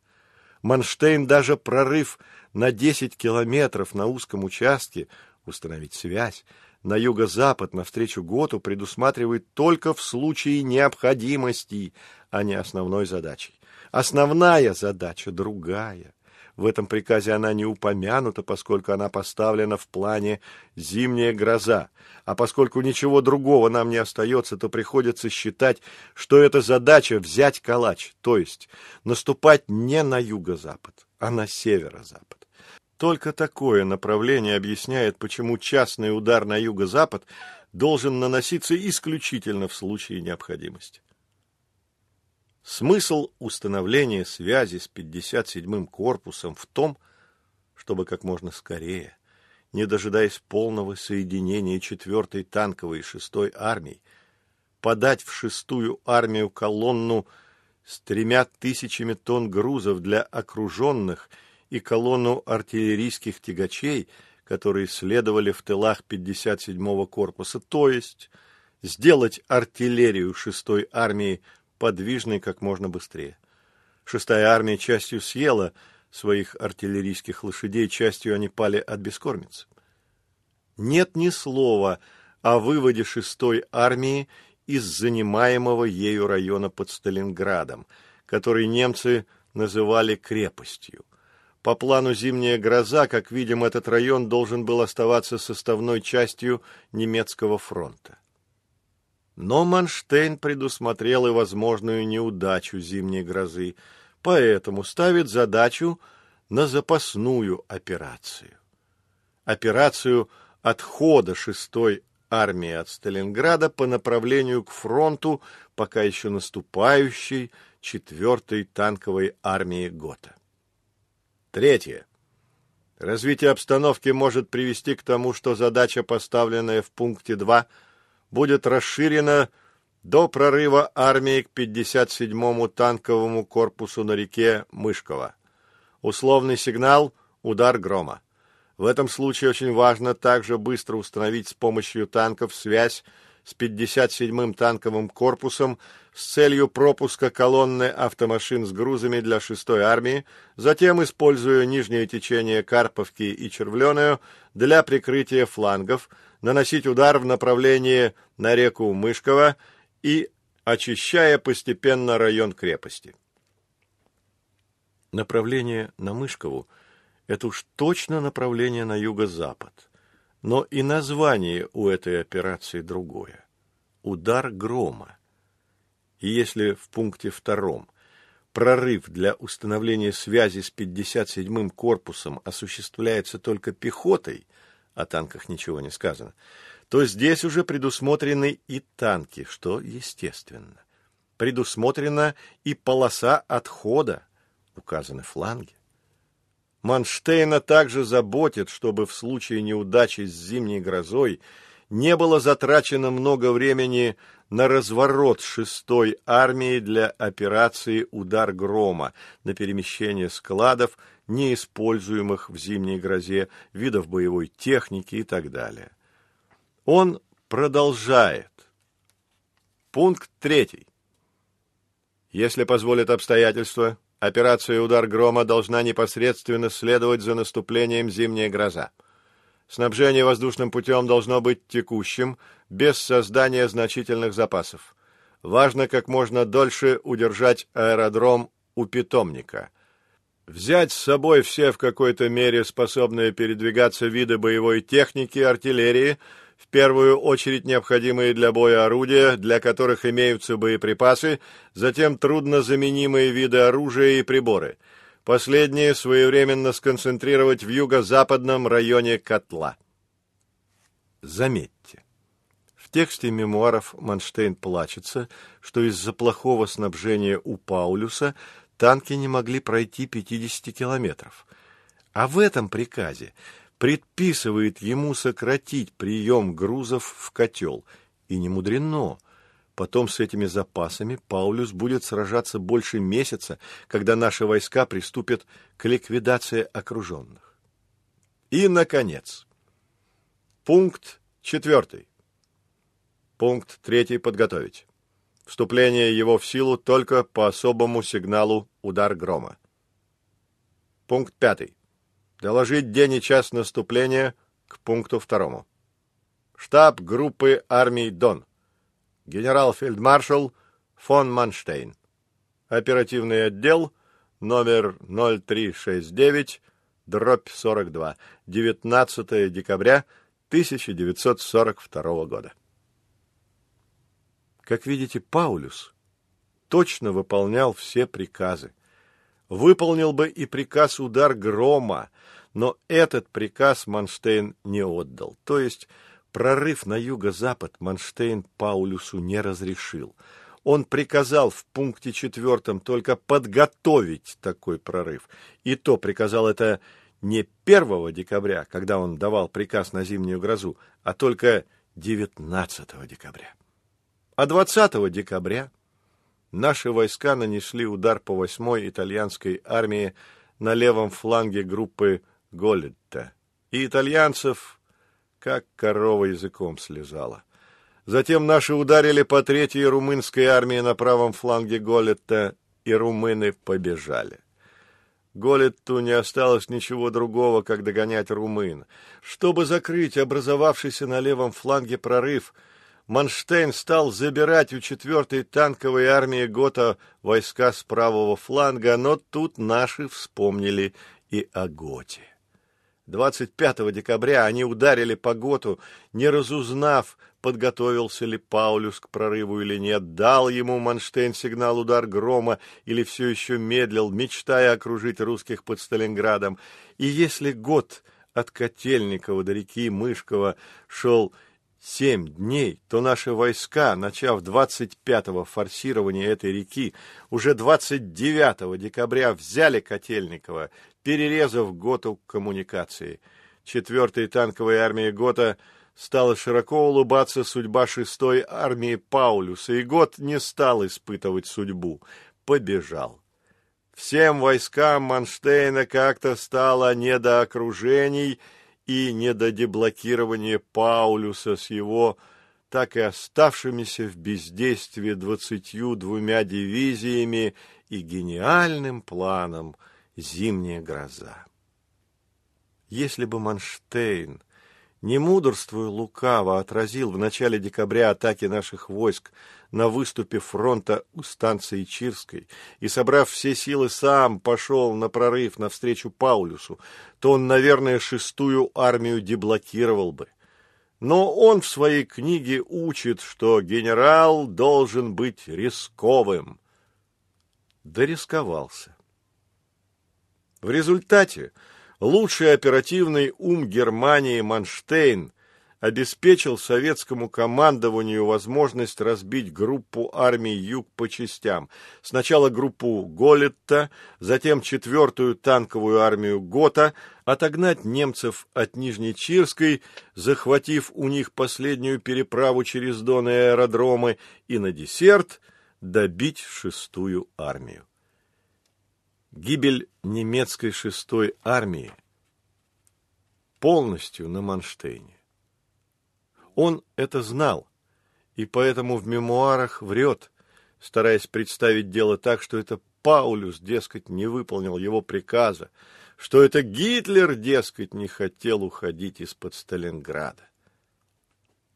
Манштейн даже прорыв на 10 километров на узком участке, установить связь, на юго-запад навстречу Готу предусматривает только в случае необходимости, а не основной задачей. Основная задача другая. В этом приказе она не упомянута, поскольку она поставлена в плане «зимняя гроза». А поскольку ничего другого нам не остается, то приходится считать, что эта задача взять калач, то есть наступать не на юго-запад, а на северо-запад. Только такое направление объясняет, почему частный удар на юго-запад должен наноситься исключительно в случае необходимости. Смысл установления связи с 57-м корпусом в том, чтобы как можно скорее, не дожидаясь полного соединения 4-й танковой и 6-й армий, подать в 6-ю армию колонну с тремя тысячами тонн грузов для окруженных и колонну артиллерийских тягачей, которые следовали в тылах 57-го корпуса, то есть сделать артиллерию 6-й армии подвижной как можно быстрее. Шестая армия частью съела своих артиллерийских лошадей, частью они пали от бескормицы. Нет ни слова о выводе шестой армии из занимаемого ею района под Сталинградом, который немцы называли крепостью. По плану «Зимняя гроза», как видим, этот район должен был оставаться составной частью немецкого фронта. Но Манштейн предусмотрел и возможную неудачу зимней грозы, поэтому ставит задачу на запасную операцию. Операцию отхода шестой армии от Сталинграда по направлению к фронту пока еще наступающей четвертой танковой армии ГОТА. Третье. Развитие обстановки может привести к тому, что задача, поставленная в пункте 2, будет расширена до прорыва армии к 57-му танковому корпусу на реке Мышково. Условный сигнал – удар грома. В этом случае очень важно также быстро установить с помощью танков связь с 57-м танковым корпусом с целью пропуска колонны автомашин с грузами для 6-й армии, затем, используя нижнее течение Карповки и Червленую для прикрытия флангов, наносить удар в направлении на реку Мышково и очищая постепенно район крепости. Направление на Мышкову – это уж точно направление на юго-запад. Но и название у этой операции другое – удар грома. И если в пункте втором прорыв для установления связи с 57-м корпусом осуществляется только пехотой – о танках ничего не сказано, то здесь уже предусмотрены и танки, что естественно. Предусмотрена и полоса отхода, указаны фланги. Манштейна также заботит, чтобы в случае неудачи с зимней грозой не было затрачено много времени на разворот шестой армии для операции «Удар грома», на перемещение складов неиспользуемых в зимней грозе, видов боевой техники и так далее. Он продолжает. Пункт третий. Если позволят обстоятельства, операция «Удар грома» должна непосредственно следовать за наступлением зимняя гроза. Снабжение воздушным путем должно быть текущим, без создания значительных запасов. Важно как можно дольше удержать аэродром у питомника. Взять с собой все в какой-то мере способные передвигаться виды боевой техники, артиллерии, в первую очередь необходимые для боя орудия, для которых имеются боеприпасы, затем труднозаменимые виды оружия и приборы. Последние своевременно сконцентрировать в юго-западном районе котла. Заметьте, в тексте мемуаров Манштейн плачется, что из-за плохого снабжения у Паулюса танки не могли пройти 50 километров. А в этом приказе предписывает ему сократить прием грузов в котел. И не мудрено. Потом с этими запасами Паулюс будет сражаться больше месяца, когда наши войска приступят к ликвидации окруженных. И, наконец, пункт четвертый. Пункт третий подготовить. Вступление его в силу только по особому сигналу «Удар грома». Пункт пятый. Доложить день и час наступления к пункту второму. Штаб группы армий Дон. Генерал-фельдмаршал фон Манштейн. Оперативный отдел номер 0369 дробь 42. 19 декабря 1942 года. Как видите, Паулюс точно выполнял все приказы. Выполнил бы и приказ удар грома, но этот приказ Манштейн не отдал. То есть прорыв на юго-запад Манштейн Паулюсу не разрешил. Он приказал в пункте четвертом только подготовить такой прорыв. И то приказал это не 1 декабря, когда он давал приказ на зимнюю грозу, а только 19 декабря. А 20 декабря наши войска нанесли удар по 8-й итальянской армии на левом фланге группы Голлетта. И итальянцев как корова языком слезала. Затем наши ударили по третьей румынской армии на правом фланге Голлетта, и румыны побежали. Голетту не осталось ничего другого, как догонять румын. Чтобы закрыть образовавшийся на левом фланге прорыв – Манштейн стал забирать у 4-й танковой армии Гота войска с правого фланга, но тут наши вспомнили и о Готе. 25 декабря они ударили по Готу, не разузнав, подготовился ли Паулюс к прорыву или нет, дал ему Манштейн сигнал удар грома или все еще медлил, мечтая окружить русских под Сталинградом. И если Гот от Котельникова до реки Мышкова шел семь дней, то наши войска, начав 25-го форсирования этой реки, уже 29 декабря взяли Котельниково, перерезав Готу коммуникации. Четвертой танковой армии Гота стала широко улыбаться судьба шестой армии Паулюса, и Гот не стал испытывать судьбу, побежал. Всем войскам Манштейна как-то стало не до окружений – и не до деблокирования Паулюса с его так и оставшимися в бездействии двадцатью двумя дивизиями и гениальным планом «Зимняя гроза». Если бы Манштейн не мудрствуя лукаво, отразил в начале декабря атаки наших войск на выступе фронта у станции Чирской и, собрав все силы, сам пошел на прорыв навстречу Паулюсу, то он, наверное, шестую армию деблокировал бы. Но он в своей книге учит, что генерал должен быть рисковым. Да рисковался. В результате лучший оперативный ум Германии Манштейн обеспечил советскому командованию возможность разбить группу армий Юг по частям. Сначала группу Голетта, затем четвертую танковую армию Гота, отогнать немцев от Нижнечирской, захватив у них последнюю переправу через Дон и аэродромы, и на десерт добить шестую армию. Гибель немецкой шестой армии полностью на Манштейне. Он это знал, и поэтому в мемуарах врет, стараясь представить дело так, что это Паулюс, дескать, не выполнил его приказа, что это Гитлер, дескать, не хотел уходить из-под Сталинграда.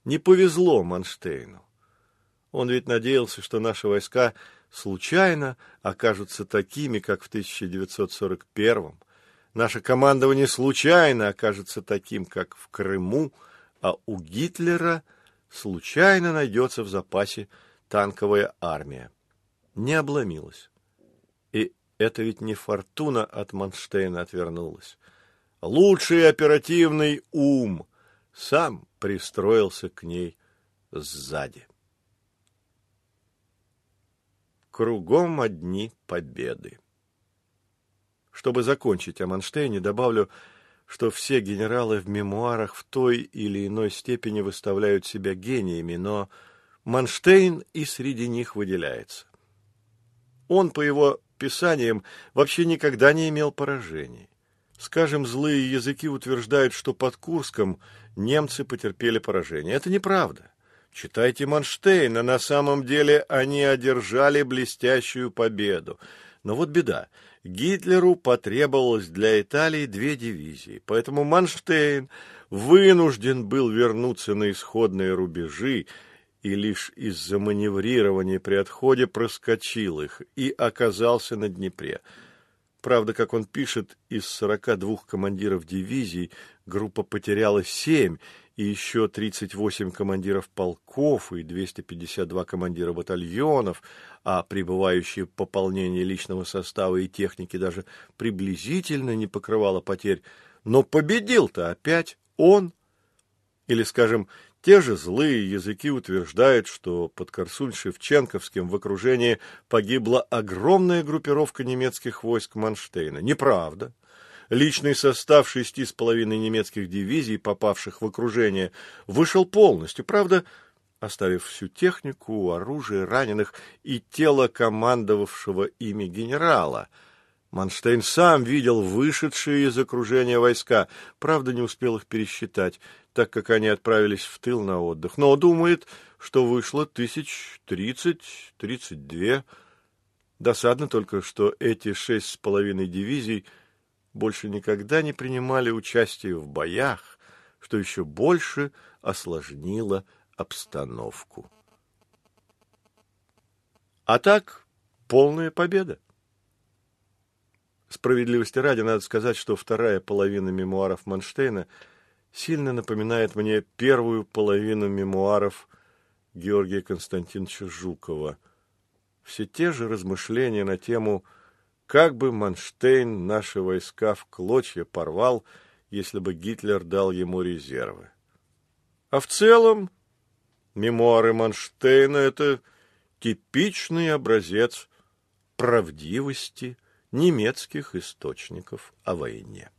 Не повезло Манштейну. Он ведь надеялся, что наши войска случайно окажутся такими, как в 1941-м. Наше командование случайно окажется таким, как в Крыму, а у Гитлера случайно найдется в запасе танковая армия. Не обломилась. И это ведь не фортуна от Манштейна отвернулась. Лучший оперативный ум сам пристроился к ней сзади. Кругом одни победы. Чтобы закончить о Манштейне, добавлю, что все генералы в мемуарах в той или иной степени выставляют себя гениями, но Манштейн и среди них выделяется. Он, по его писаниям, вообще никогда не имел поражений. Скажем, злые языки утверждают, что под Курском немцы потерпели поражение. Это неправда. Читайте Манштейна, на самом деле они одержали блестящую победу. Но вот беда. Гитлеру потребовалось для Италии две дивизии, поэтому Манштейн вынужден был вернуться на исходные рубежи и лишь из-за маневрирования при отходе проскочил их и оказался на Днепре. Правда, как он пишет, из 42 командиров дивизий группа потеряла 7, и еще 38 командиров полков и 252 командира батальонов, а прибывающее пополнение личного состава и техники даже приблизительно не покрывало потерь. Но победил-то опять он. Или, скажем, те же злые языки утверждают, что под Корсунь-Шевченковским в окружении погибла огромная группировка немецких войск Манштейна. Неправда. Личный состав шести с половиной немецких дивизий, попавших в окружение, вышел полностью, правда, оставив всю технику, оружие, раненых и тело командовавшего ими генерала. Манштейн сам видел вышедшие из окружения войска, правда, не успел их пересчитать, так как они отправились в тыл на отдых, но думает, что вышло тысяч тридцать-тридцать две. Досадно только, что эти шесть с половиной дивизий – больше никогда не принимали участие в боях, что еще больше осложнило обстановку. А так, полная победа. Справедливости ради надо сказать, что вторая половина мемуаров Манштейна сильно напоминает мне первую половину мемуаров Георгия Константиновича Жукова. Все те же размышления на тему Как бы Манштейн наши войска в клочья порвал, если бы Гитлер дал ему резервы. А в целом мемуары Манштейна – это типичный образец правдивости немецких источников о войне.